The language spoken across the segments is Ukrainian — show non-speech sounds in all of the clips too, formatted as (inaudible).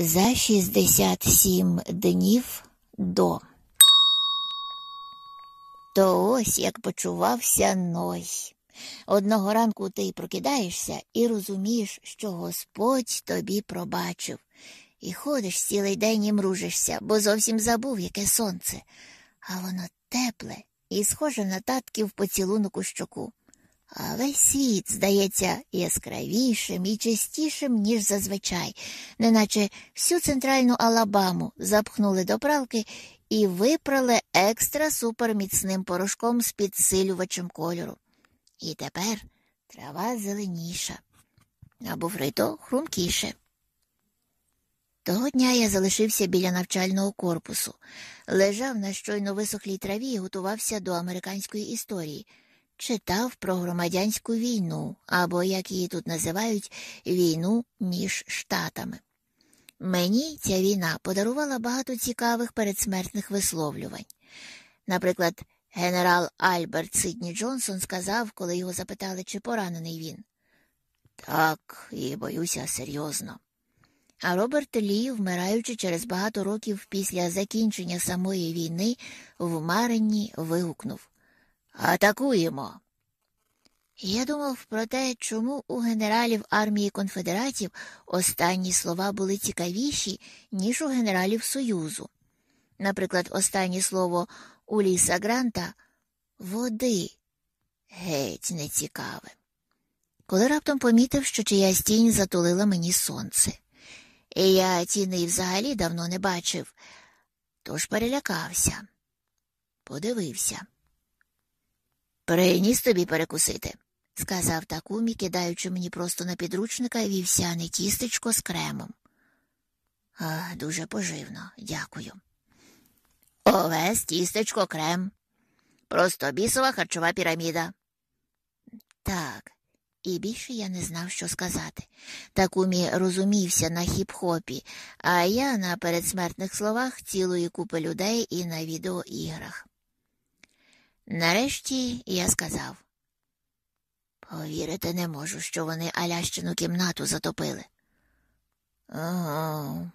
за 67 днів до. То ось як почувався Ной. Одного ранку ти прокидаєшся і розумієш, що Господь тобі пробачив, і ходиш цілий день і мружишся, бо зовсім забув, яке сонце, а воно тепле і схоже на татків поцілунок у щоку. А весь світ здається яскравішим і чистішим, ніж зазвичай, неначе всю центральну Алабаму запхнули до пралки і випрали екстра суперміцним порошком з підсилювачем кольору. І тепер трава зеленіша, а буфрито хрумкіше. Того дня я залишився біля навчального корпусу, лежав на щойно висохлій траві і готувався до американської історії читав про громадянську війну, або, як її тут називають, війну між штатами. Мені ця війна подарувала багато цікавих передсмертних висловлювань. Наприклад, генерал Альберт Сидні Джонсон сказав, коли його запитали, чи поранений він. Так, і боюся серйозно. А Роберт Лі, вмираючи через багато років після закінчення самої війни, в Маренні вигукнув Атакуємо. Я думав про те, чому у генералів армії конфедератів останні слова були цікавіші, ніж у генералів Союзу. Наприклад, останнє слово Уліса Гранта води геть нецікаве. Коли раптом помітив, що чиясь тінь затулила мені сонце, і я тіни взагалі давно не бачив, тож перелякався, подивився. Приніс тобі перекусити, сказав Такумі, кидаючи мені просто на підручника вівсяне тістечко з кремом. А, Дуже поживно, дякую. Овес, тістечко, крем. Просто бісова харчова піраміда. Так, і більше я не знав, що сказати. Такумі розумівся на хіп-хопі, а я на передсмертних словах цілої купи людей і на відеоіграх. Нарешті я сказав повірити не можу, що вони Алящину кімнату затопили. Ого,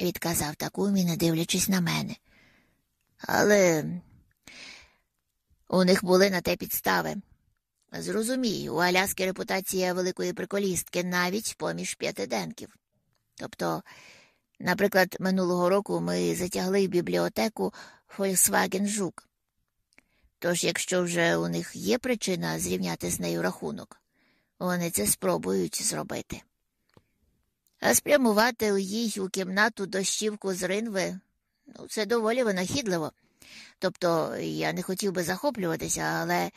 відказав Такумі, не дивлячись на мене. Але у них були на те підстави. Зрозумію, у Аляски репутація великої приколістки навіть поміж п'ятиденків. Тобто, наприклад, минулого року ми затягли в бібліотеку Volkswagen Жук. Тож, якщо вже у них є причина зрівняти з нею рахунок, вони це спробують зробити. А спрямувати їй у кімнату дощівку з ринви ну, це доволі винахідливо. Тобто я не хотів би захоплюватися, але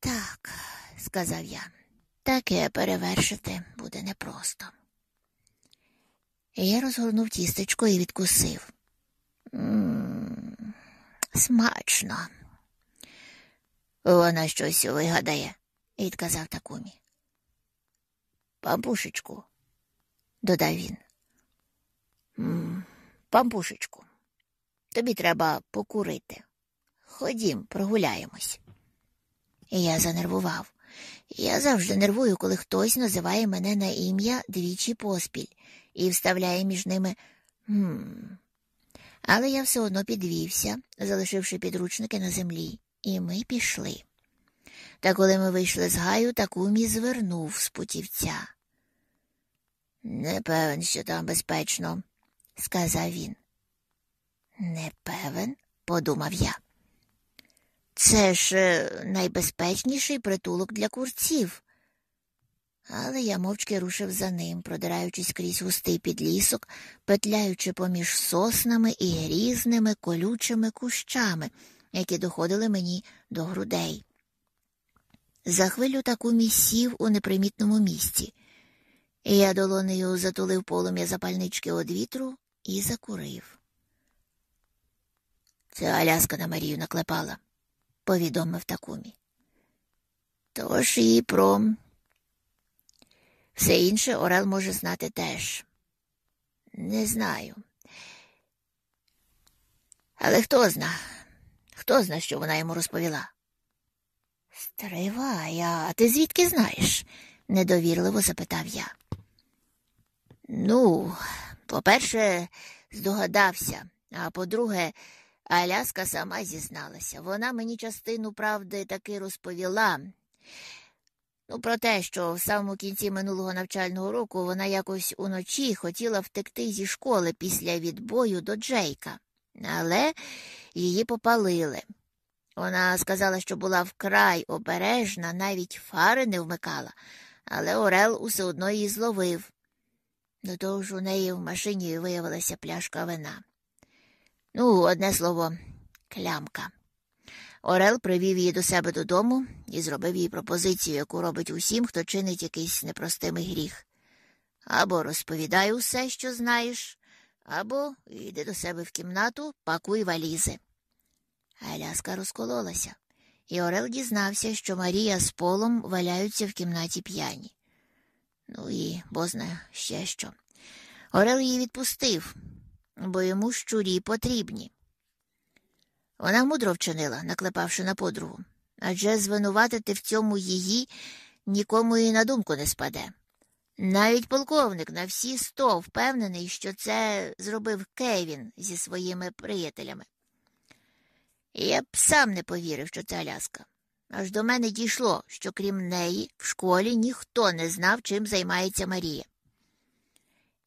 так, сказав я, таке перевершити буде непросто. Я розгорнув тістечко і відкусив. Смачно. Вона щось вигадає, відказав Такумі. Пампушечку, додав він. Пампушечку, тобі треба покурити. Ходім, прогуляємось. Я занервував. Я завжди нервую, коли хтось називає мене на ім'я двічі поспіль і вставляє між ними «Хм». Але я все одно підвівся, залишивши підручники на землі, і ми пішли. Та коли ми вийшли з гаю, Такумі звернув з путівця. Не певен, що там безпечно, сказав він. Не певен, подумав я. Це ж е, найбезпечніший притулок для курців. Але я мовчки рушив за ним, продираючись крізь густий підлісок, петляючи поміж соснами і грізними колючими кущами, які доходили мені до грудей. За хвилю таку місів у непримітному місці, я долонею затулив полум'я запальнички од вітру і закурив. Це Аляска на Марію наклепала, повідомив такумі. Тож і про все інше Орел може знати теж. Не знаю. Але хто зна, хто зна, що вона йому розповіла? Стривай, а ти звідки знаєш? недовірливо запитав я. Ну, по-перше, здогадався, а по-друге, Аляска сама зізналася. Вона мені частину правди таки розповіла. Ну, про те, що в самому кінці минулого навчального року вона якось уночі хотіла втекти зі школи після відбою до Джейка, але її попалили. Вона сказала, що була вкрай обережна, навіть фари не вмикала, але Орел усе одно її зловив. До того ж у неї в машині виявилася пляшка вина. Ну, одне слово, клямка. Орел привів її до себе додому і зробив їй пропозицію, яку робить усім, хто чинить якийсь непростимий гріх. Або розповідай усе, що знаєш, або йди до себе в кімнату, пакуй валізи. Аляска розкололася, і Орел дізнався, що Марія з полом валяються в кімнаті п'яні. Ну і бозна ще що. Орел її відпустив, бо йому щурі потрібні. Вона мудро вчинила, наклепавши на подругу, адже звинуватити в цьому її нікому і на думку не спаде. Навіть полковник на всі сто впевнений, що це зробив Кевін зі своїми приятелями. Я б сам не повірив, що це Аляска. Аж до мене дійшло, що крім неї в школі ніхто не знав, чим займається Марія.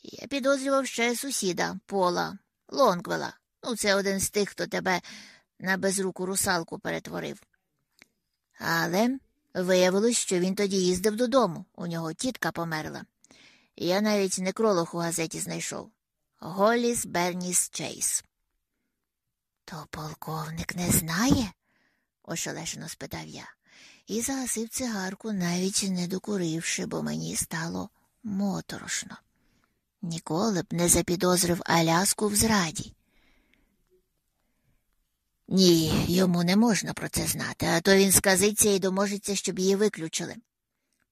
Я підозрював ще сусіда Пола, Лонгвела. Ну, це один з тих, хто тебе на безруку русалку перетворив. Але виявилось, що він тоді їздив додому, у нього тітка померла. Я навіть некролог у газеті знайшов Голіс Берніс Чейз. То полковник не знає? ошелешено спитав я, і загасив цигарку, навіть не докуривши, бо мені стало моторошно. Ніколи б не запідозрив Аляску в зраді. Ні, йому не можна про це знати, а то він сказиться і доможеться, щоб її виключили.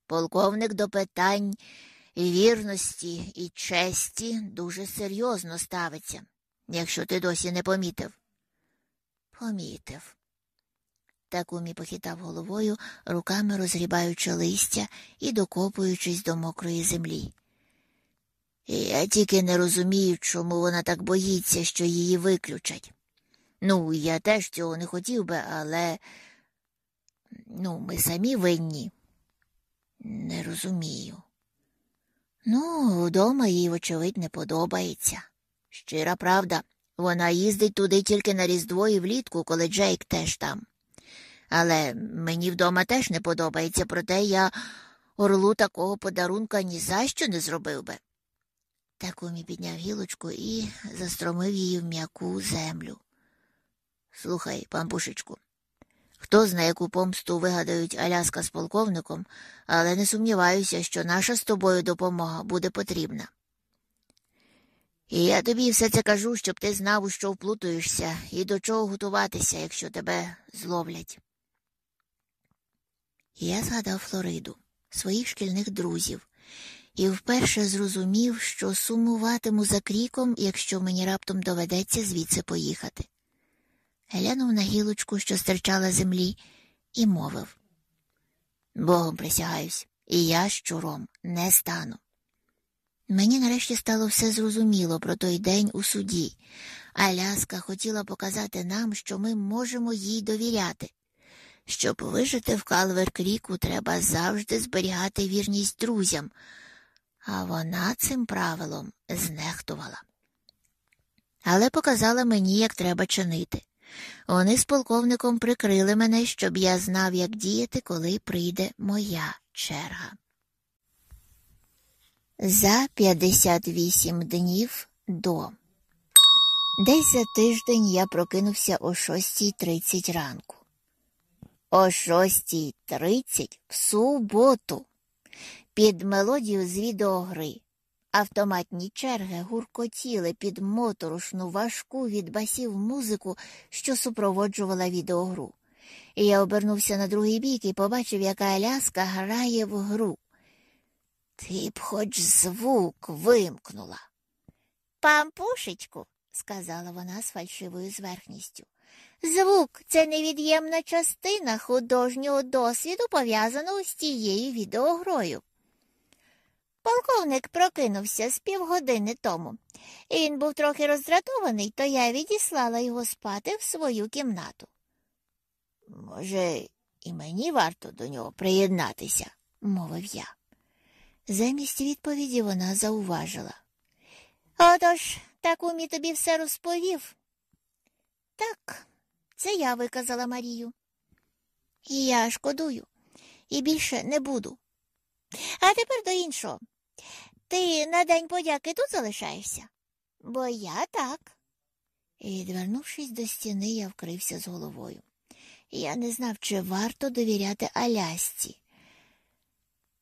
Полковник до питань вірності і честі дуже серйозно ставиться, якщо ти досі не помітив. Помітив. Такумі похитав головою, руками розгрібаючи листя і докопуючись до мокрої землі. Я тільки не розумію, чому вона так боїться, що її виключать. Ну, я теж цього не хотів би, але ну, ми самі винні. Не розумію. Ну, вдома їй, вочевидь, не подобається. Щира правда, вона їздить туди тільки на Різдво і влітку, коли Джейк теж там. Але мені вдома теж не подобається, проте я орлу такого подарунка ні за що не зробив би. Такумі підняв гілочку і застромив її в м'яку землю. Слухай, пампушечку, хто знає, яку помсту вигадають Аляска з полковником, але не сумніваюся, що наша з тобою допомога буде потрібна. І я тобі все це кажу, щоб ти знав, у що вплутуєшся і до чого готуватися, якщо тебе зловлять. Я згадав Флориду, своїх шкільних друзів, і вперше зрозумів, що сумуватиму за кріком, якщо мені раптом доведеться звідси поїхати. Глянув на гілочку, що стирчала землі, і мовив Богом присягаюсь, і я щуром не стану. Мені нарешті стало все зрозуміло про той день у суді. Аляска хотіла показати нам, що ми можемо їй довіряти. Щоб вижити в Калвер Кріку, треба завжди зберігати вірність друзям, а вона цим правилом знехтувала. Але показала мені, як треба чинити. Вони з полковником прикрили мене, щоб я знав, як діяти, коли прийде моя черга. За 58 днів до. Десь за тиждень я прокинувся о 6.30 ранку. О 6.30 в суботу під мелодію з відеогри. Автоматні черги гуркотіли під моторошну важку від басів музику, що супроводжувала відеогру. І я обернувся на другий бік і побачив, яка Аляска грає в гру. Ти б хоч звук вимкнула. Пампушечку, сказала вона з фальшивою зверхністю. Звук це невід'ємна частина художнього досвіду, пов'язаного з тією відеогрою. Полковник прокинувся з півгодини тому. Він був трохи роздратований, то я відіслала його спати в свою кімнату. Може, і мені варто до нього приєднатися, мовив я. Замість відповіді вона зауважила. Отож, так умі тобі все розповів. Так, це я виказала Марію. І я шкодую, і більше не буду. А тепер до іншого. Ти на день подяки тут залишаєшся? Бо я так. І, відвернувшись до стіни, я вкрився з головою. Я не знав, чи варто довіряти Алясці.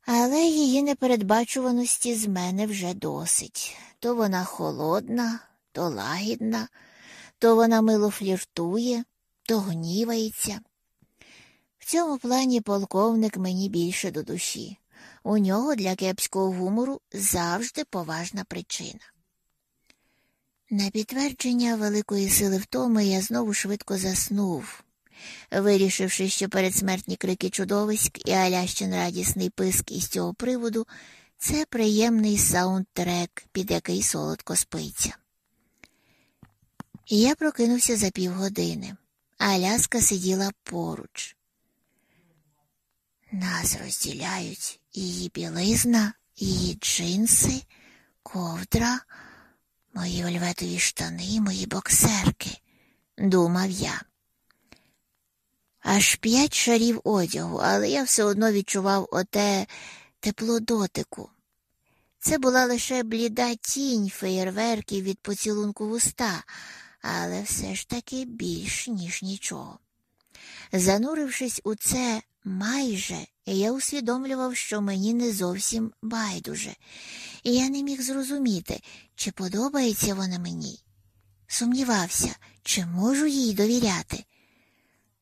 Але її непередбачуваності з мене вже досить. То вона холодна, то лагідна, то вона мило фліртує, то гнівається. В цьому плані полковник мені більше до душі. У нього для кепського гумору завжди поважна причина. На підтвердження великої сили втоми я знову швидко заснув, вирішивши, що передсмертні крики чудовиськ і Алящин радісний писк із цього приводу це приємний саундтрек, під який солодко спиться. Я прокинувся за півгодини, Аляска сиділа поруч. Нас розділяють її білизна, її джинси, ковдра, мої ольветові штани, мої боксерки, думав я. Аж п'ять шарів одягу, але я все одно відчував оте тепло дотику. Це була лише бліда тінь феєрверків від поцілунку вуста, але все ж таки більш, ніж нічого. Занурившись у це майже, я усвідомлював, що мені не зовсім байдуже, і я не міг зрозуміти, чи подобається вона мені. Сумнівався, чи можу їй довіряти.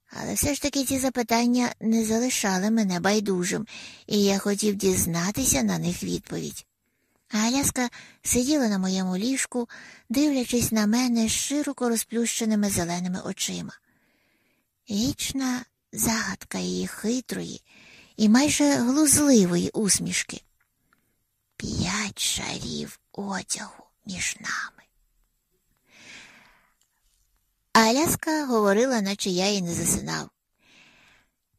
Але все ж таки ці запитання не залишали мене байдужим, і я хотів дізнатися на них відповідь. Аляска сиділа на моєму ліжку, дивлячись на мене широко розплющеними зеленими очима. Вічна загадка її хитрої і майже глузливої усмішки. П'ять шарів одягу між нами. Аляска говорила, наче я їй не засинав.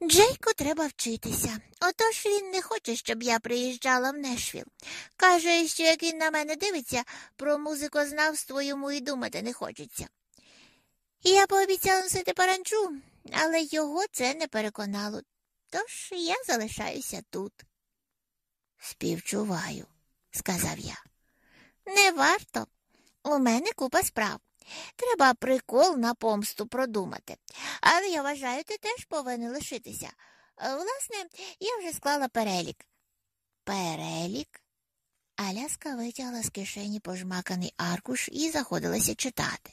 Джейку треба вчитися. Отож він не хоче, щоб я приїжджала в Нешвіл. Каже, що як він на мене дивиться, про музикознавство йому і думати не хочеться. Я пообіцяла носити паранчу, але його це не переконало. Тож я залишаюся тут. Співчуваю, сказав я. Не варто. У мене купа справ. Треба прикол на помсту продумати. Але я вважаю, ти теж повинен лишитися. Власне, я вже склала перелік. Перелік? Аляска витягла з кишені пожмаканий аркуш і заходилася читати.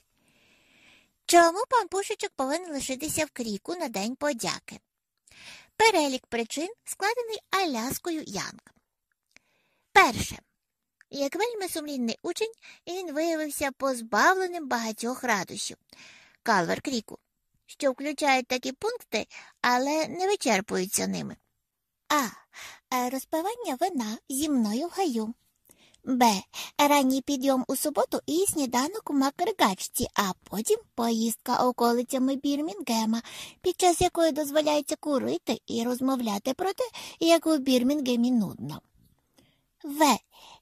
Чому пан Пушичок повинен лишитися в кріку на День подяки? Перелік причин складений Аляскою Янг. Перше. Як вельми сумлінний учень, він виявився позбавленим багатьох радощів. Калвер кріку, що включають такі пункти, але не вичерпуються ними. А. Розпивання вина зі мною в гаю. Б. Ранній підйом у суботу і сніданок у Макригачці, а потім поїздка околицями Бірмінгема, під час якої дозволяється курити і розмовляти про те, як у Бірмінгемі нудно. В.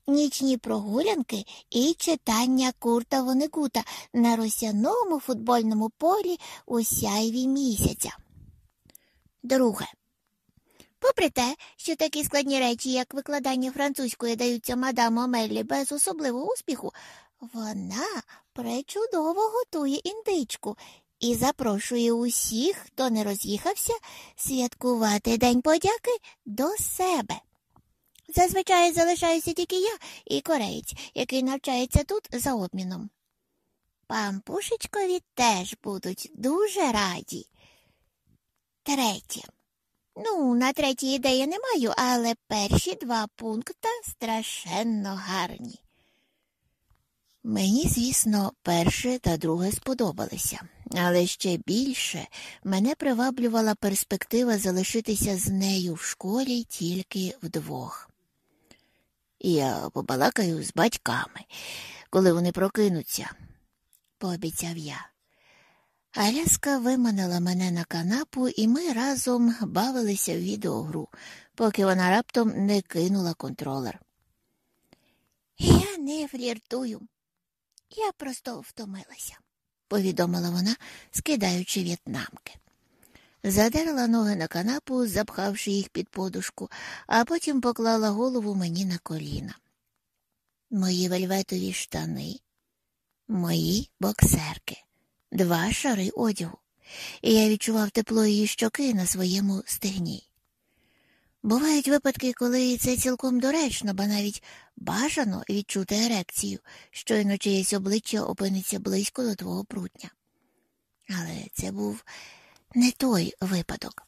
Нічні прогулянки і читання курта Вонегута на росяному футбольному полі у сяйві місяця. Друге. Попри те, що такі складні речі, як викладання французької даються мадам Омеллі без особливого успіху, вона пречудово готує індичку і запрошує усіх, хто не роз'їхався, святкувати День подяки до себе. Зазвичай залишаюся тільки я і кореєць, який навчається тут за обміном. Пампушечкові теж будуть дуже раді. Третє. Ну, на третій ідеї не маю, але перші два пункти страшенно гарні. Мені, звісно, перше та друге сподобалися, але ще більше мене приваблювала перспектива залишитися з нею в школі тільки вдвох. я побалакаю з батьками, коли вони прокинуться, пообіцяв я. Аляска виманила мене на канапу, і ми разом бавилися в відеогру, поки вона раптом не кинула контролер. Я не фліртую, я просто втомилася, повідомила вона, скидаючи в'єтнамки. Задерла ноги на канапу, запхавши їх під подушку, а потім поклала голову мені на коліна. Мої вельветові штани, мої боксерки, два шари одягу, і я відчував тепло її щоки на своєму стегні. Бувають випадки, коли це цілком доречно, ба навіть бажано відчути ерекцію, щойно чиєсь обличчя опиниться близько до твого прутня. Але це був не той випадок.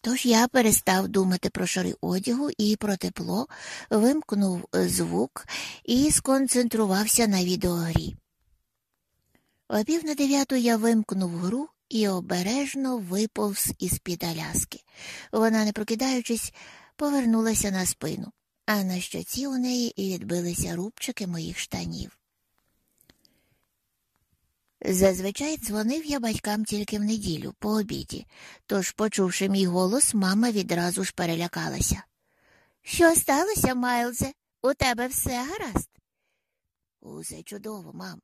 Тож я перестав думати про шари одягу і про тепло, вимкнув звук і сконцентрувався на відеогрі. О пів на дев'яту я вимкнув гру і обережно виповз із під Аляски. Вона, не прокидаючись, повернулася на спину, а на щоці у неї відбилися рубчики моїх штанів. Зазвичай дзвонив я батькам тільки в неділю, по обіді, тож, почувши мій голос, мама відразу ж перелякалася. Що сталося, Майлзе? У тебе все гаразд? Усе чудово, мам.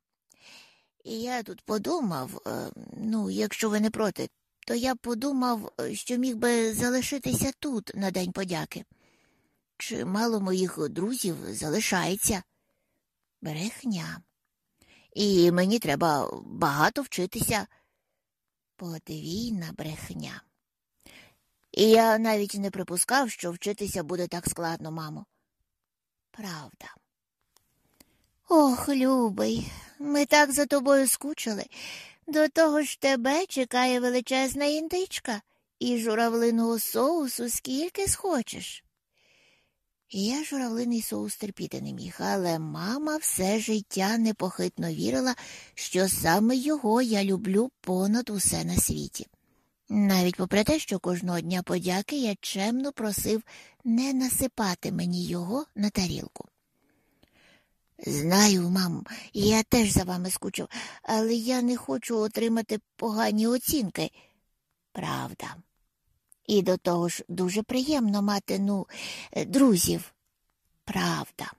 І я тут подумав, е, ну, якщо ви не проти, то я подумав, що міг би залишитися тут на День подяки. Чи мало моїх друзів залишається? Брехня. І мені треба багато вчитися. Подвійна брехня. І я навіть не припускав, що вчитися буде так складно, мамо. Правда. Ох, любий, ми так за тобою скучили. До того ж тебе чекає величезна індичка і журавлиного соусу скільки схочеш. Я журавлиний соус терпіти не міг, але мама все життя непохитно вірила, що саме його я люблю понад усе на світі. Навіть попри те, що кожного дня подяки я чемно просив не насипати мені його на тарілку. Знаю, мам, я теж за вами скучив, але я не хочу отримати погані оцінки. Правда. І до того ж дуже приємно мати, ну, друзів. Правда.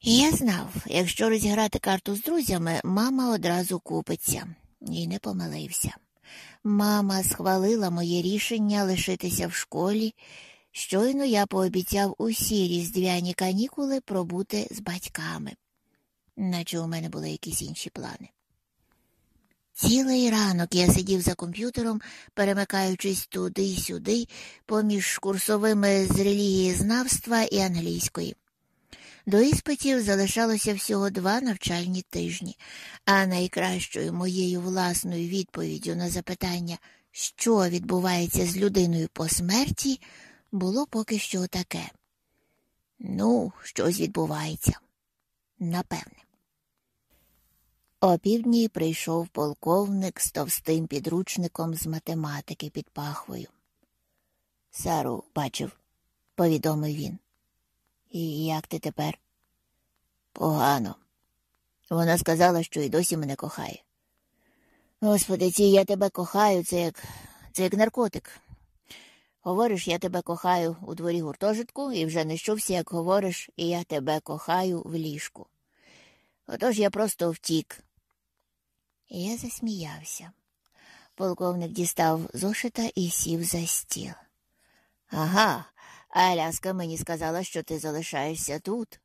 Я знав, якщо розіграти карту з друзями, мама одразу купиться, і не помилився. Мама схвалила моє рішення лишитися в школі. Щойно я пообіцяв усі різдвяні канікули пробути з батьками, наче у мене були якісь інші плани. Цілий ранок я сидів за комп'ютером, перемикаючись туди й сюди, поміж курсовими з релігієзнавства і англійської. До іспитів залишалося всього два навчальні тижні, а найкращою моєю власною відповіддю на запитання, що відбувається з людиною по смерті, було поки що таке. Ну, щось відбувається. Напевне. О півдні прийшов полковник з товстим підручником з математики під пахвою. Сару бачив, повідомив він. І як ти тепер? Погано. Вона сказала, що й досі мене кохає. Господи, ці я тебе кохаю, це як це як наркотик. Говориш, я тебе кохаю у дворі гуртожитку, і вже не щувся, як говориш, і я тебе кохаю в ліжку. Отож я просто втік. І я засміявся. Полковник дістав зошита і сів за стіл. Ага, а Ляска мені сказала, що ти залишаєшся тут.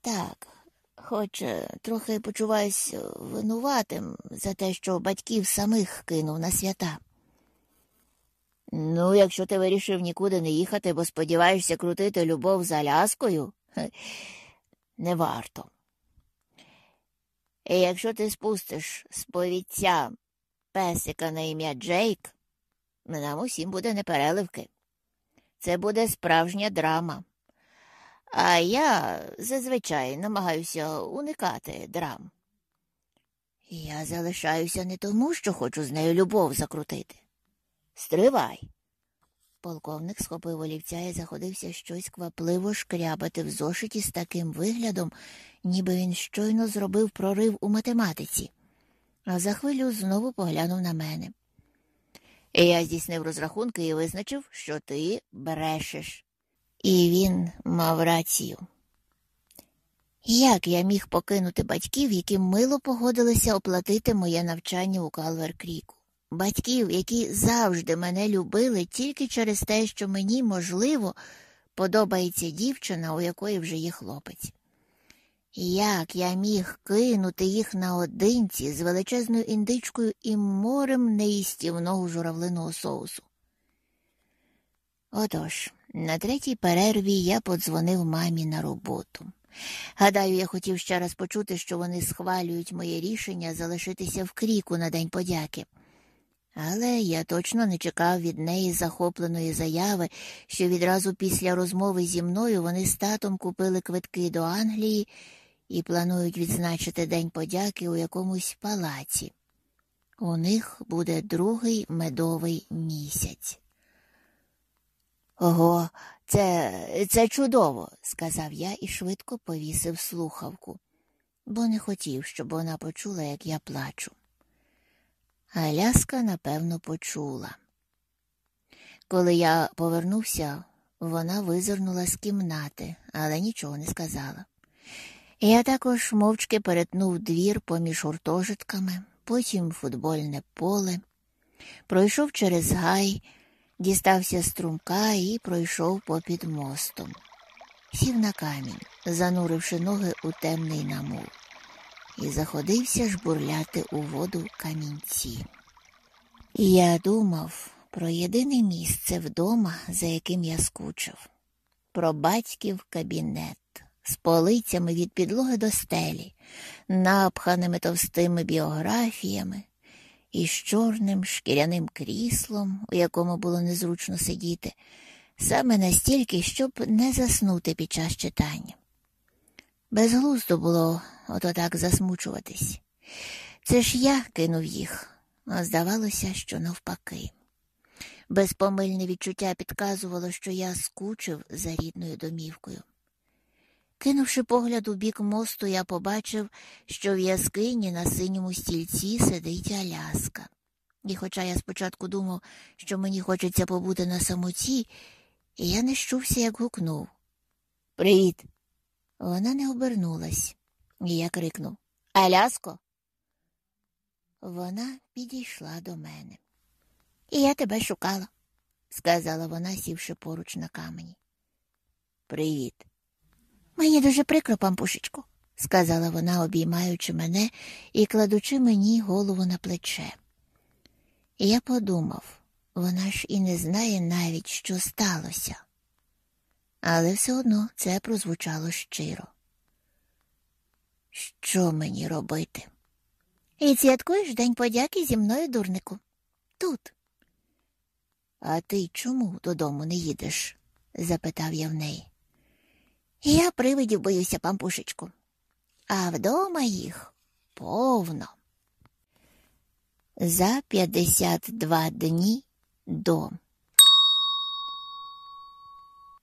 Так, хоч е, трохи почуваюся винуватим за те, що батьків самих кинув на свята. Ну, якщо ти вирішив нікуди не їхати, бо сподіваєшся крутити любов за ляскою, (laughs) не варто. І якщо ти спустиш з повіття песика на ім'я Джейк, нам усім буде непереливки. Це буде справжня драма. А я зазвичай намагаюся уникати драм. Я залишаюся не тому, що хочу з нею любов закрутити. Стривай. Полковник схопив олівця і заходився щось квапливо шкрябати в зошиті з таким виглядом, ніби він щойно зробив прорив у математиці, а за хвилю знову поглянув на мене. І я здійснив розрахунки і визначив, що ти брешеш. І він мав рацію. Як я міг покинути батьків, які мило погодилися оплатити моє навчання у Калвер Кріку? Батьків, які завжди мене любили тільки через те, що мені, можливо, подобається дівчина, у якої вже є хлопець. Як я міг кинути їх наодинці з величезною індичкою і морем неїстівного журавлиного соусу? Отож, на третій перерві я подзвонив мамі на роботу. Гадаю, я хотів ще раз почути, що вони схвалюють моє рішення залишитися в кріку на День подяки. Але я точно не чекав від неї захопленої заяви, що відразу після розмови зі мною вони з татом купили квитки до Англії і планують відзначити День подяки у якомусь палаці. У них буде другий медовий місяць. Ого, це це чудово, сказав я і швидко повісив слухавку, бо не хотів, щоб вона почула, як я плачу. Аляска, напевно, почула. Коли я повернувся, вона визирнула з кімнати, але нічого не сказала. Я також мовчки перетнув двір поміж гуртожитками, потім футбольне поле, пройшов через гай, дістався струмка і пройшов попід мостом. Сів на камінь, зануривши ноги у темний намул і заходився жбурляти у воду камінці. Я думав про єдине місце вдома, за яким я скучив, про батьків кабінет з полицями від підлоги до стелі, напханими товстими біографіями і з чорним шкіряним кріслом, у якому було незручно сидіти, саме настільки, щоб не заснути під час читання. Безглуздо було ото так засмучуватись. Це ж я кинув їх, а здавалося, що навпаки. Безпомильне відчуття підказувало, що я скучив за рідною домівкою. Кинувши погляд у бік мосту, я побачив, що в яскині на синьому стільці сидить Аляска. І хоча я спочатку думав, що мені хочеться побути на самоті, я не щувся, як гукнув. Привіт. Вона не обернулась, і я крикнув Аляско. Вона підійшла до мене. І я тебе шукала, сказала вона, сівши поруч на камені. Привіт. Мені дуже прикро, пампушечку, сказала вона, обіймаючи мене і кладучи мені голову на плече. Я подумав, вона ж і не знає навіть, що сталося але все одно це прозвучало щиро. Що мені робити? І святкуєш День подяки зі мною, дурнику. Тут. А ти чому додому не їдеш? запитав я в неї. Я привидів боюся, пампушечку, а вдома їх повно. За п'ятдесят два дні до.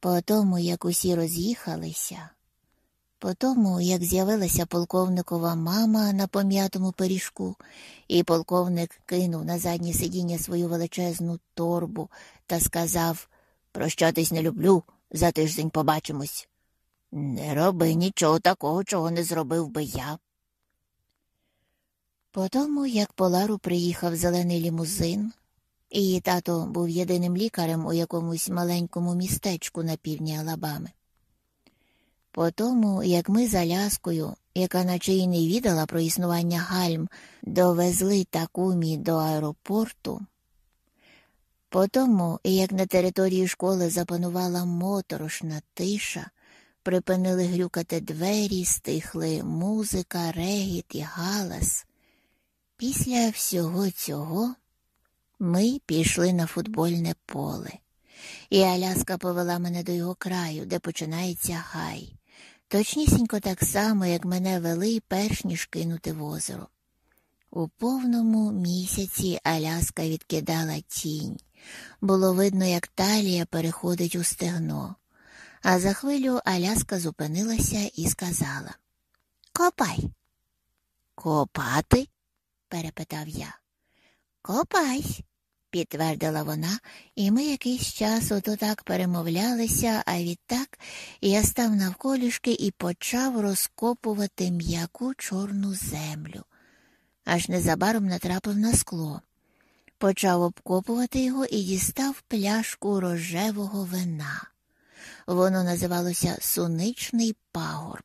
По тому, як усі роз'їхалися, по тому, як з'явилася полковникова мама на пом'ятому пиріжку, і полковник кинув на заднє сидіння свою величезну торбу та сказав Прощатись не люблю, за тиждень побачимось. Не роби нічого такого, чого не зробив би я. По тому, як Полару приїхав зелений лімузин, Її тато був єдиним лікарем у якомусь маленькому містечку на півдні Алабами. По тому, як ми з Аляскою, яка наче й не відала про існування гальм, довезли такумі до аеропорту, по тому, як на території школи запанувала моторошна тиша, припинили грюкати двері, стихли музика, регіт і галас. Після всього цього ми пішли на футбольне поле, і Аляска повела мене до його краю, де починається гай, точнісінько так само, як мене вели, перш ніж кинути в озеро. У повному місяці Аляска відкидала тінь, Було видно, як талія переходить у стегно. А за хвилю Аляска зупинилася і сказала Копай. Копати? перепитав я. Копай, підтвердила вона, і ми якийсь час ото так перемовлялися, а відтак я став навколішки і почав розкопувати м'яку чорну землю. Аж незабаром натрапив на скло. Почав обкопувати його і дістав пляшку рожевого вина. Воно називалося Суничний пагорб.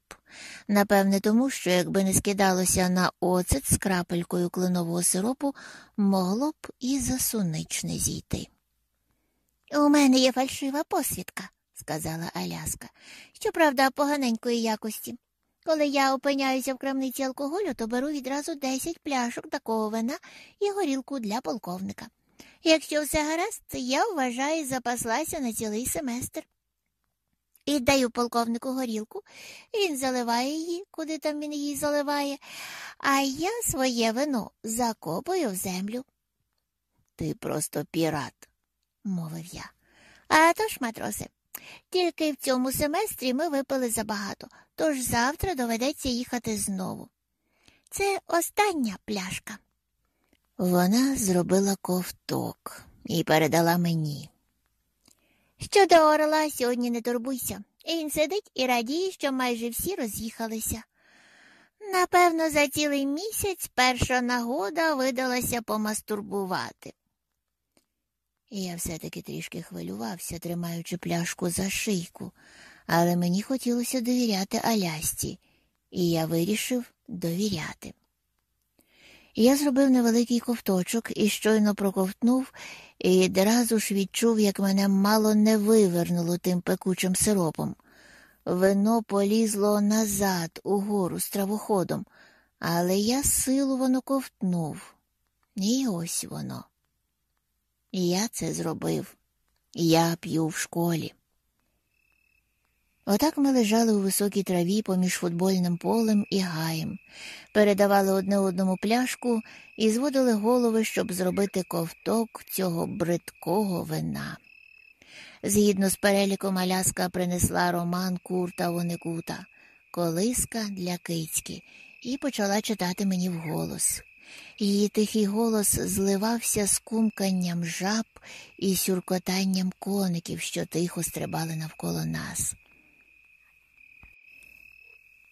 Напевне, тому що, якби не скидалося на оцет з крапелькою кленового сиропу, могло б і за суничне зійти. У мене є фальшива посвідка, сказала Аляска, щоправда, поганенької якості. Коли я опиняюся в крамниці алкоголю, то беру відразу десять пляшок такого вина і горілку для полковника. Якщо все гаразд, я вважаю, запаслася на цілий семестр. І даю полковнику горілку, він заливає її, куди там він її заливає, а я своє вино закопую в землю. Ти просто пірат, мовив я. А то ж, матросе, тільки в цьому семестрі ми випили забагато, тож завтра доведеться їхати знову. Це остання пляшка. Вона зробила ковток і передала мені. Щодо орла, сьогодні не турбуйся. Він сидить і радіє, що майже всі роз'їхалися. Напевно, за цілий місяць перша нагода видалася помастурбувати. І я все-таки трішки хвилювався, тримаючи пляшку за шийку, але мені хотілося довіряти Алясті, і я вирішив довіряти. Я зробив невеликий ковточок і щойно проковтнув, і одразу ж відчув, як мене мало не вивернуло тим пекучим сиропом. Вино полізло назад, угору стравоходом, але я силу воно ковтнув. І ось воно. Я це зробив. Я п'ю в школі. Отак ми лежали у високій траві поміж футбольним полем і гаєм, передавали одне одному пляшку і зводили голови, щоб зробити ковток цього бридкого вина. Згідно з переліком Аляска принесла роман Курта Вонекута Колиска для кицьки і почала читати мені вголос. Її тихий голос зливався з кумканням жаб і сюркотанням коників, що тихо стрибали навколо нас.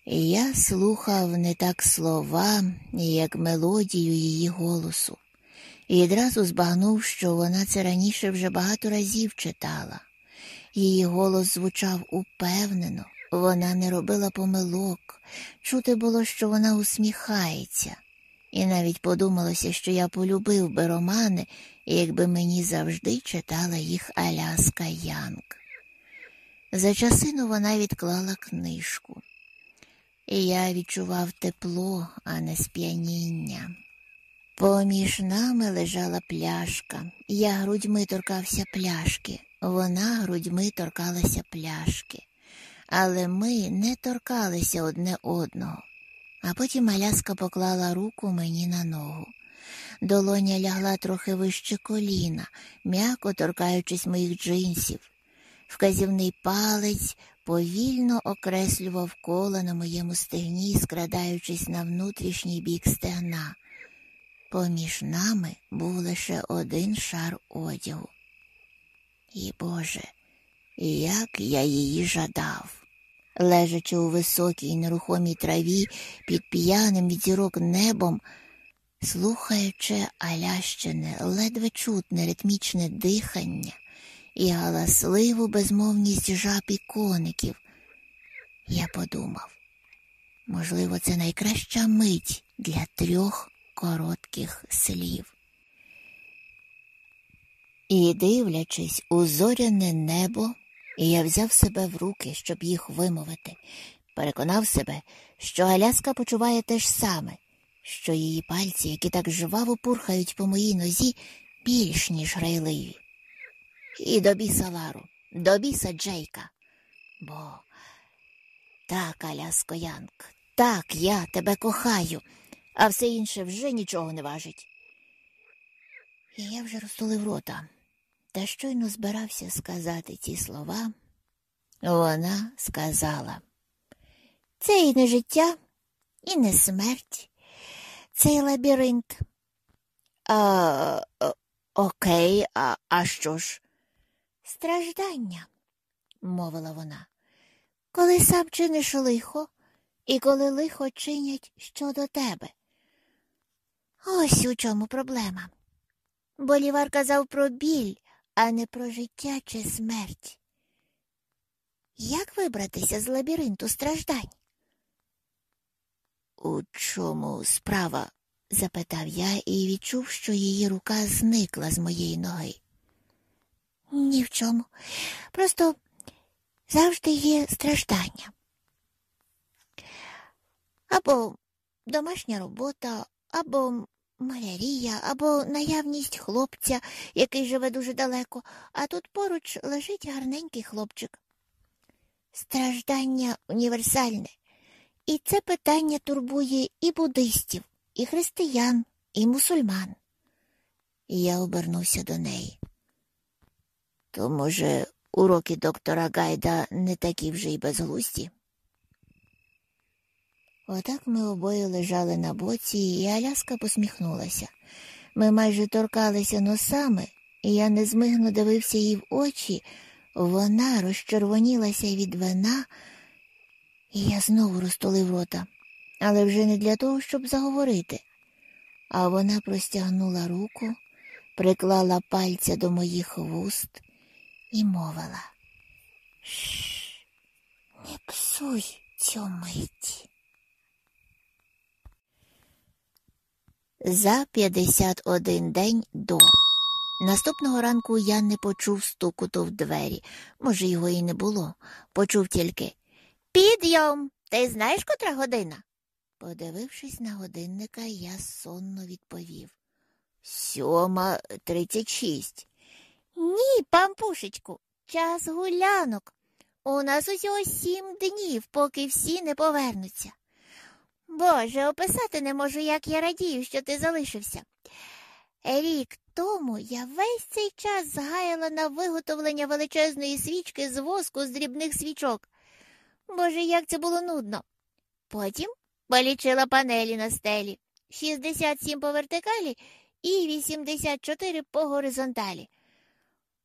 Я слухав не так слова, як мелодію її голосу, і одразу збагнув, що вона це раніше вже багато разів читала. Її голос звучав упевнено, вона не робила помилок, чути було, що вона усміхається, і навіть подумалося, що я полюбив би романи, якби мені завжди читала їх Аляска Янг. За часину вона відклала книжку і я відчував тепло, а не сп'яніння. Поміж нами лежала пляшка. Я грудьми торкався пляшки, вона грудьми торкалася пляшки, але ми не торкалися одне одного. А потім Аляска поклала руку мені на ногу. Долоня лягла трохи вище коліна, м'яко торкаючись моїх джинсів. Вказівний палець повільно окреслював коло на моєму стегні, скрадаючись на внутрішній бік стегна. Поміж нами був лише один шар одягу. І, Боже, як я її жадав. Лежачи у високій нерухомій траві під п'яним від зірок небом, слухаючи алящене, ледве чутне ритмічне дихання, і галасливу безмовність жаб і коників. Я подумав, можливо, це найкраща мить для трьох коротких слів. І, дивлячись у зоряне небо, я взяв себе в руки, щоб їх вимовити, переконав себе, що Аляска почуває те ж саме, що її пальці, які так жваво пурхають по моїй нозі, більш ніж грайливі. І до біса Лару, до біса Джейка. Бо так, Аляско Янг, так я тебе кохаю, а все інше вже нічого не важить. І я вже розтулив рота. Та щойно збирався сказати ці слова, вона сказала це і не життя, і не смерть, це й лабіринт. А, Окей, а, а що ж? Страждання, мовила вона, коли сам чиниш лихо, і коли лихо чинять щодо тебе. Ось у чому проблема. Болівар казав про біль, а не про життя чи смерть. Як вибратися з лабіринту страждань? У чому справа? запитав я і відчув, що її рука зникла з моєї ноги. Ні в чому. Просто завжди є страждання. Або домашня робота, або малярія, або наявність хлопця, який живе дуже далеко, а тут поруч лежить гарненький хлопчик. Страждання універсальне, і це питання турбує і буддистів, і християн, і мусульман. Я обернувся до неї. То, може, уроки доктора Гайда не такі вже й безглузді? Отак ми обоє лежали на боці, і Аляска посміхнулася. Ми майже торкалися носами, і я незмигно дивився їй в очі. Вона розчервонілася від вина, і я знову розтулив рота, але вже не для того, щоб заговорити. А вона простягнула руку, приклала пальця до моїх вуст і мовила. Шш, не псуй цю мить. За 51 день до. Наступного ранку я не почув стукуту в двері. Може, його і не було. Почув тільки Підйом. Ти знаєш, котра година? Подивившись на годинника, я сонно відповів. Сьома тридцять шість. Ні, пампушечку, час гулянок. У нас усього сім днів, поки всі не повернуться. Боже, описати не можу, як я радію, що ти залишився. Рік тому я весь цей час згаяла на виготовлення величезної свічки з воску з дрібних свічок. Боже, як це було нудно. Потім полічила панелі на стелі 67 по вертикалі і 84 по горизонталі.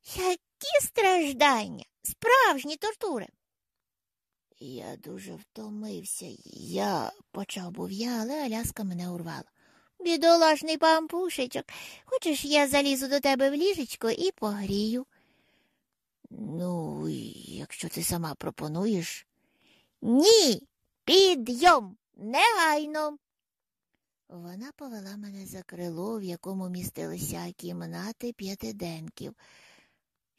Які страждання, справжні тортури. Я дуже втомився. Я почав був я, але Аляска мене урвала. Бідолашний пампушечок, хочеш, я залізу до тебе в ліжечко і погрію? Ну, якщо ти сама пропонуєш. Ні, підйом, негайно. Вона повела мене за крило, в якому містилися кімнати п'ятиденків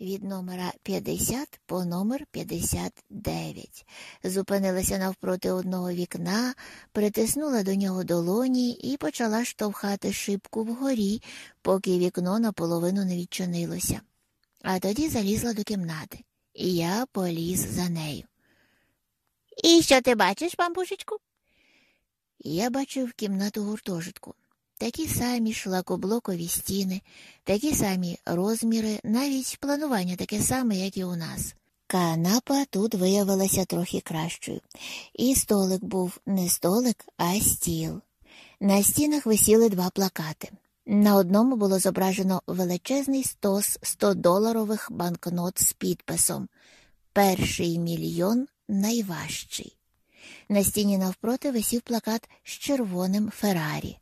від номера 50 по номер 59. Зупинилася навпроти одного вікна, притиснула до нього долоні і почала штовхати шибку вгорі, поки вікно наполовину не відчинилося. А тоді залізла до кімнати, і я поліз за нею. І що ти бачиш, пампушечку? Я бачив кімнату гуртожитку. Такі самі шлакоблокові стіни, такі самі розміри, навіть планування таке саме, як і у нас. Канапа тут виявилася трохи кращою, і столик був не столик, а стіл. На стінах висіли два плакати. На одному було зображено величезний стос 100-доларових банкнот з підписом Перший мільйон найважчий. На стіні навпроти висів плакат з червоним Феррарі.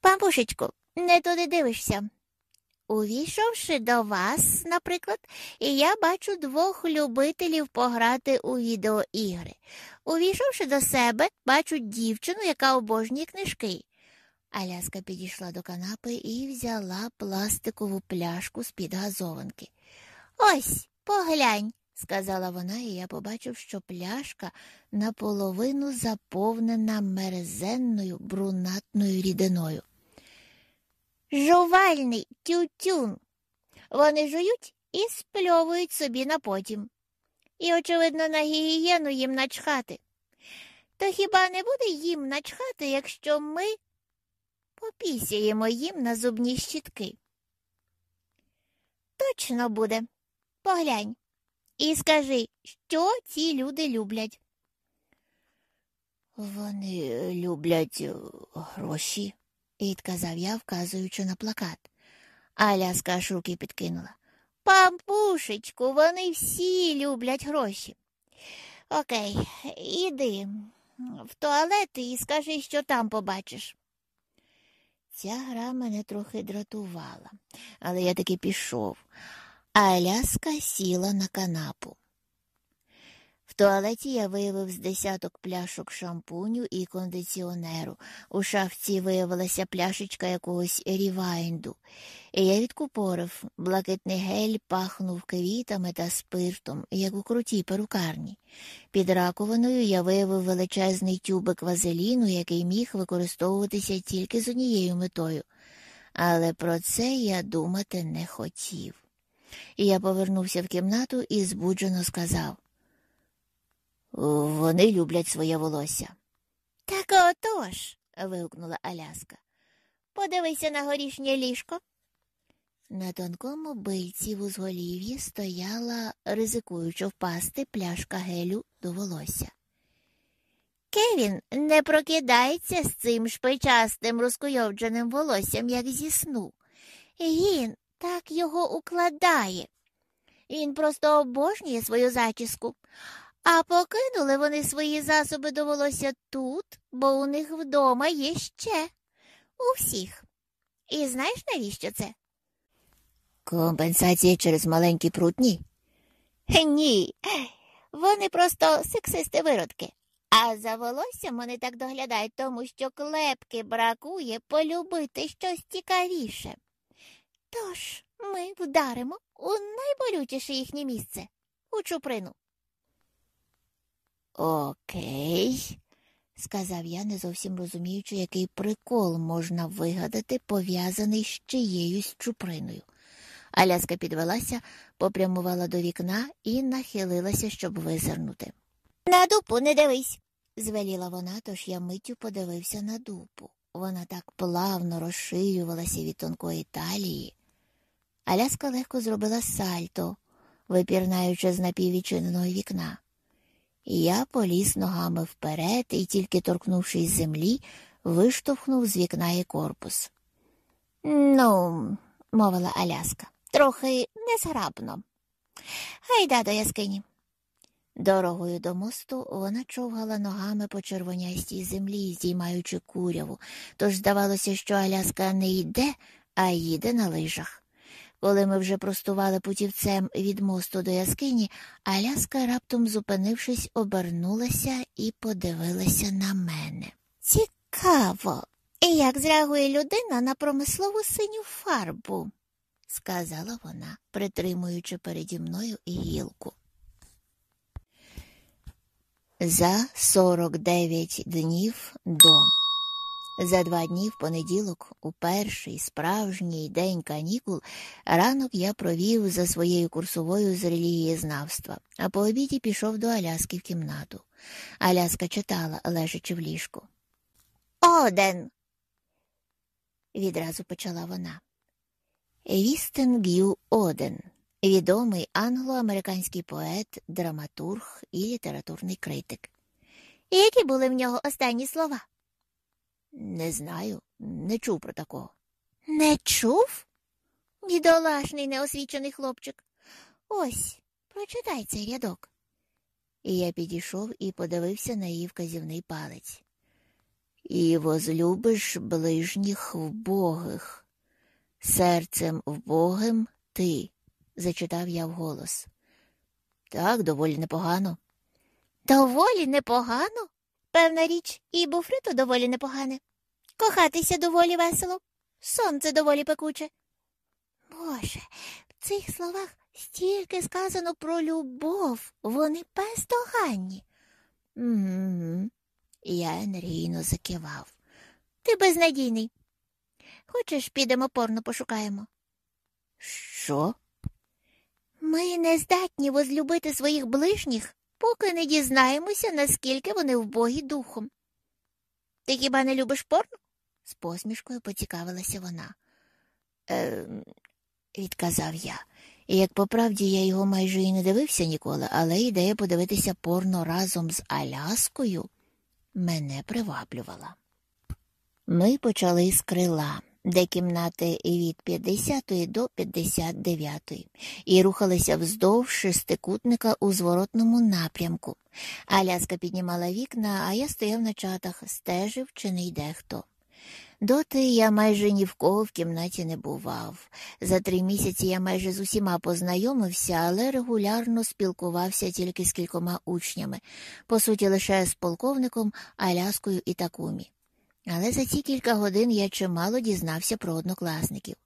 Пампушечку, не туди дивишся. Увійшовши до вас, наприклад, і я бачу двох любителів пограти у відеоігри. Увійшовши до себе, бачу дівчину, яка обожнює книжки. Аляска підійшла до канапи і взяла пластикову пляшку з-під газованки. Ось, поглянь, сказала вона, і я побачив, що пляшка наполовину заповнена мерзенною брунатною рідиною. Жувальний тютюн. Вони жують і спльовують собі на потім. І, очевидно, на гігієну їм начхати. То хіба не буде їм начхати, якщо ми попісяємо їм на зубні щітки? точно буде. Поглянь і скажи, що ці люди люблять. Вони люблять е, гроші, відказав я, вказуючи на плакат. Аляска аж руки підкинула. Пампушечку, вони всі люблять гроші. Окей, іди в туалет і скажи, що там побачиш. Ця гра мене трохи дратувала, але я таки пішов, Аляска сіла на канапу. Туалеті я виявив з десяток пляшок шампуню і кондиціонеру. У шафці виявилася пляшечка якогось рівайнду. І я відкупорив. Блакитний гель пахнув квітами та спиртом, як у крутій перукарні. Під раковиною я виявив величезний тюбик вазеліну, який міг використовуватися тільки з однією метою. Але про це я думати не хотів. Я повернувся в кімнату і збуджено сказав. Вони люблять своє волосся. Так отож. вигукнула Аляска. Подивися на горішнє ліжко. На тонкому бильці в узголів'ї стояла, ризикуючи впасти, пляшка гелю до волосся. Кевін не прокидається з цим шпичастим розкуйовдженим волоссям, як зі сну. Він так його укладає. Він просто обожнює свою зачіску, а покинули вони свої засоби до волосся тут, бо у них вдома є ще у всіх. І знаєш, навіщо це? Компенсація через маленькі прутні? Ні, вони просто сексисти виродки. А за волоссям вони так доглядають, тому що клепки бракує полюбити щось цікавіше. Тож ми вдаримо у найболючіше їхнє місце у чуприну. Окей, сказав я, не зовсім розуміючи, який прикол можна вигадати, пов'язаний з чиєюсь чуприною. Аляска підвелася, попрямувала до вікна і нахилилася, щоб визирнути. На дупу не дивись, звеліла вона, тож я миттю подивився на дупу. Вона так плавно розширювалася від тонкої талії. Аляска легко зробила сальто, випірнаючи з напіввідчиненого вікна. Я поліз ногами вперед і, тільки торкнувшись землі, виштовхнув з вікна і корпус. Ну, мовила Аляска, трохи незграбно. Гайда до яскині. Дорогою до мосту вона човгала ногами по червонястій землі, здіймаючи куряву, тож здавалося, що Аляска не йде, а їде на лижах. Коли ми вже простували путівцем від мосту до яскині, Аляска, раптом зупинившись, обернулася і подивилася на мене. Цікаво, як зреагує людина на промислову синю фарбу, сказала вона, притримуючи переді мною гілку. За сорок дев'ять днів до. За два дні в понеділок, у перший справжній день канікул, ранок я провів за своєю курсовою з релігієзнавства, а по обіді пішов до Аляски в кімнату. Аляска читала, лежачи в ліжку. Оден. відразу почала вона. Вістен Г'ю Оден, відомий англо-американський поет, драматург і літературний критик. Які були в нього останні слова? Не знаю, не чув про такого. Не чув? Бідолашний неосвічений хлопчик. Ось, прочитай цей рядок. І я підійшов і подивився на її вказівний палець. І возлюбиш ближніх вбогих. Серцем вбогим ти, зачитав я вголос. Так, доволі непогано. Доволі непогано? Певна річ, і буфрито доволі непогане. Кохатися доволі весело, сонце доволі пекуче. Боже, в цих словах стільки сказано про любов, вони бездоганні. Угу. Я енергійно закивав. Ти безнадійний. Хочеш, підемо порно пошукаємо? Що? Ми не здатні возлюбити своїх ближніх поки не дізнаємося, наскільки вони вбогі духом. Ти хіба не любиш порно? з посмішкою поцікавилася вона. Е, відказав я. І як по правді я його майже і не дивився ніколи, але ідея подивитися порно разом з Аляскою мене приваблювала. Ми почали з крила, де кімнати від 50 до 59 і рухалися вздовж шестикутника у зворотному напрямку. Аляска піднімала вікна, а я стояв на чатах, стежив, чи не йде хто. Доти я майже ні в кого в кімнаті не бував. За три місяці я майже з усіма познайомився, але регулярно спілкувався тільки з кількома учнями, по суті, лише з полковником, Аляскою і Такумі. Але за ці кілька годин я чимало дізнався про однокласників.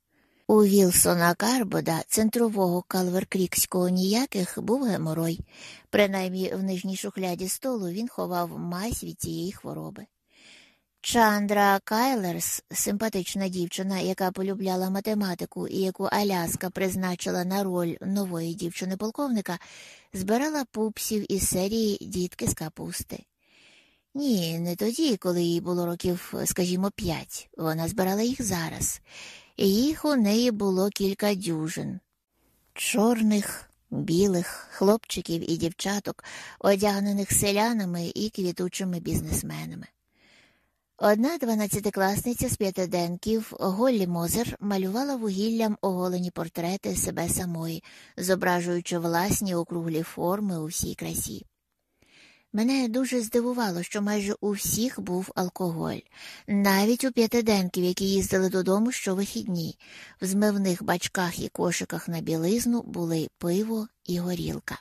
У Вілсона Карбода, центрового калверкрікського ніяких, був геморой. Принаймні в нижній шухляді столу він ховав мазь від цієї хвороби. Чандра Кайлерс, симпатична дівчина, яка полюбляла математику і яку Аляска призначила на роль нової дівчини полковника, збирала пупсів із серії Дітки з капусти. Ні, не тоді, коли їй було років, скажімо, п'ять. Вона збирала їх зараз, і їх у неї було кілька дюжин чорних, білих хлопчиків і дівчаток, одягнених селянами і квітучими бізнесменами. Одна дванадцятикласниця з п'ятиденків Голлі Мозер малювала вугіллям оголені портрети себе самої, зображуючи власні округлі форми у всій красі. Мене дуже здивувало, що майже у всіх був алкоголь, навіть у п'ятиденків, які їздили додому щовихідні. В змивних бачках і кошиках на білизну були пиво і горілка.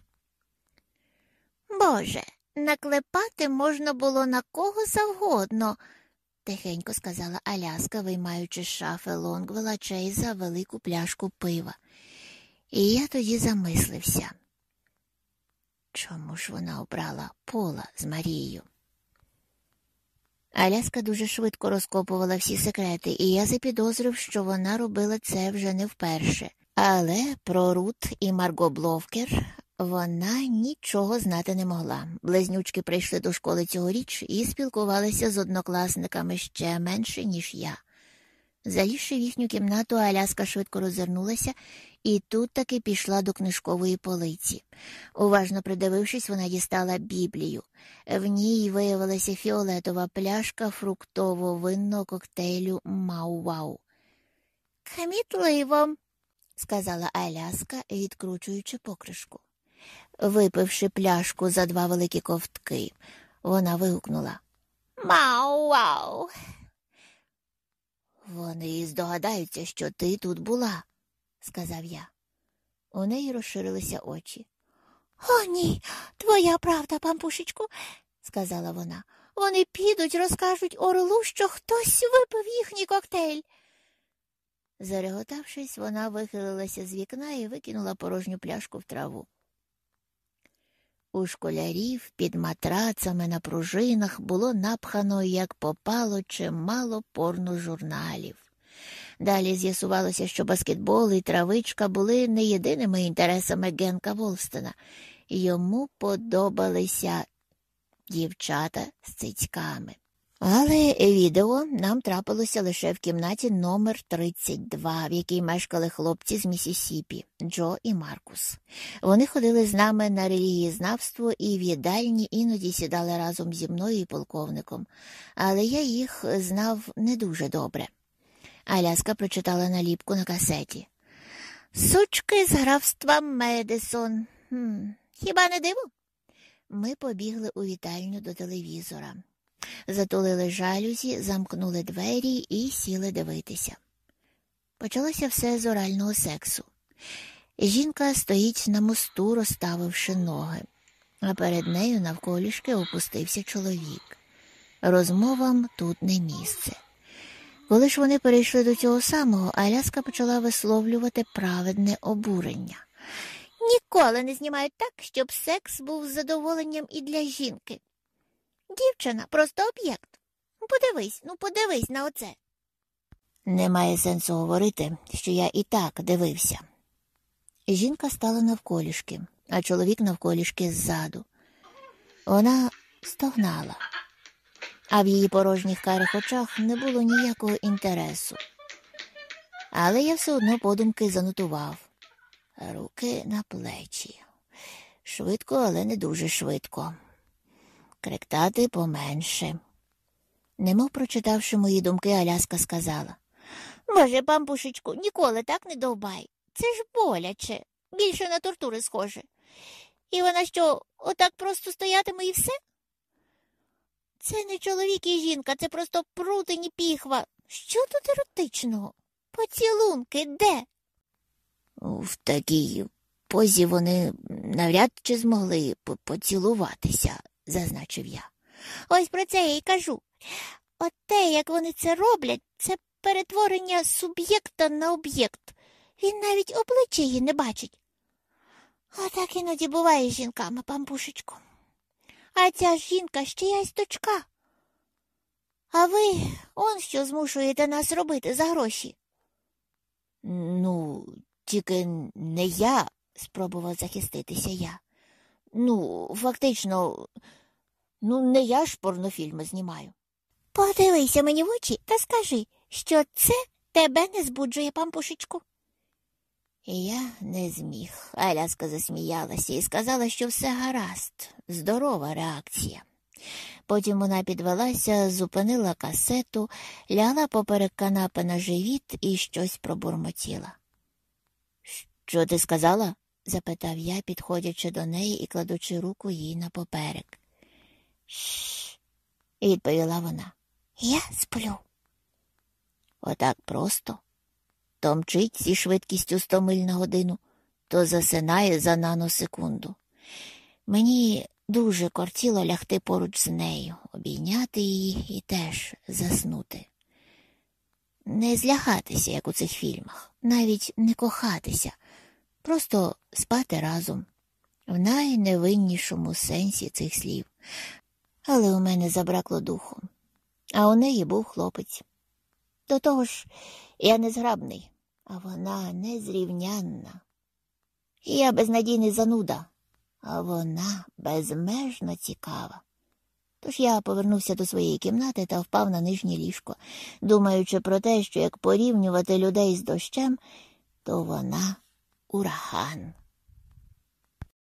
Боже, наклепати можна було на кого завгодно, тихенько сказала Аляска, виймаючи з шафи Лонгвела Чейза велику пляшку пива. І я тоді замислився. Чому ж вона обрала пола з Марією? Аляска дуже швидко розкопувала всі секрети, і я запідозрив, що вона робила це вже не вперше. Але про Рут і Марго Бловкер вона нічого знати не могла. Близнючки прийшли до школи цьогоріч і спілкувалися з однокласниками ще менше, ніж я. Залізши в їхню кімнату, Аляска швидко розвернулася і тут таки пішла до книжкової полиці. Уважно придивившись, вона дістала Біблію. В ній виявилася фіолетова пляшка фруктово-винного коктейлю Мау-Вау. Камітливо, сказала Аляска, відкручуючи покришку. Випивши пляшку за два великі ковтки, вона вигукнула Мау-Вау. Вони здогадаються, що ти тут була, сказав я. У неї розширилися очі. О, ні, твоя правда, пампушечку, сказала вона. Вони підуть, розкажуть орлу, що хтось випив їхній коктейль. Зареготавшись, вона вихилилася з вікна і викинула порожню пляшку в траву. У школярів під матрацами на пружинах було напхано, як попало, чимало порножурналів. Далі з'ясувалося, що баскетбол і травичка були не єдиними інтересами Генка Волстена. Йому подобалися дівчата з цицьками. Але відео нам трапилося лише в кімнаті номер 32, в якій мешкали хлопці з Місісіпі Джо і Маркус. Вони ходили з нами на релігієзнавство і в їдальні іноді сідали разом зі мною і полковником, але я їх знав не дуже добре. Аляска прочитала наліпку на касеті. Сучки з графства Медисон. Хм, Хіба не диво? Ми побігли у вітальню до телевізора затулили жалюзі, замкнули двері і сіли дивитися. Почалося все з орального сексу. Жінка стоїть на мосту, розставивши ноги, а перед нею навколішки опустився чоловік. Розмовам тут не місце. Коли ж вони перейшли до цього самого, Аляска почала висловлювати праведне обурення. Ніколи не знімають так, щоб секс був задоволенням і для жінки. Дівчина просто об'єкт. Подивись, ну подивись на оце. Немає сенсу говорити, що я і так дивився. Жінка стала навколішки, а чоловік навколішки ззаду. Вона стогнала, а в її порожніх карих очах не було ніякого інтересу. Але я все одно подумки занотував. руки на плечі. Швидко, але не дуже швидко. Кректати поменше. Немов прочитавши мої думки, Аляска сказала Боже, бамбушечку, ніколи так не довбай. Це ж боляче, більше на тортури схоже. І вона що, отак просто стоятиме і все? Це не чоловік і жінка, це просто прутень піхва. Що тут еротичного? Поцілунки де? В такій позі вони навряд чи змогли поцілуватися, зазначив я. Ось про це я й кажу. От те, як вони це роблять, це перетворення суб'єкта на об'єкт. Він навіть обличчя її не бачить. Отак іноді буває з жінками, пампушечку. А ця жінка ще й дочка. А ви он що змушуєте нас робити за гроші? Ну, тільки не я, спробував захиститися я. Ну, фактично, ну, не я ж порнофільми знімаю. Подивися мені в очі та скажи, що це тебе не збуджує, пампушечку. Я не зміг. Аляска засміялася і сказала, що все гаразд, здорова реакція. Потім вона підвелася, зупинила касету, лягла поперек канапи на живіт і щось пробурмотіла. Що ти сказала? Запитав я, підходячи до неї і кладучи руку їй на поперек. Шш, відповіла вона. Я сплю. Отак просто. То мчить зі швидкістю сто миль на годину, то засинає за наносекунду. Мені дуже кортіло лягти поруч з нею, обійняти її і теж заснути. Не злягатися, як у цих фільмах, навіть не кохатися, просто спати разом, в найневиннішому сенсі цих слів. Але у мене забракло духу, а у неї був хлопець. До того ж, я незграбний, а вона незрівнянна. І я безнадійний зануда, а вона безмежно цікава. Тож я повернувся до своєї кімнати та впав на нижнє ліжко, думаючи про те, що як порівнювати людей з дощем, то вона urahan.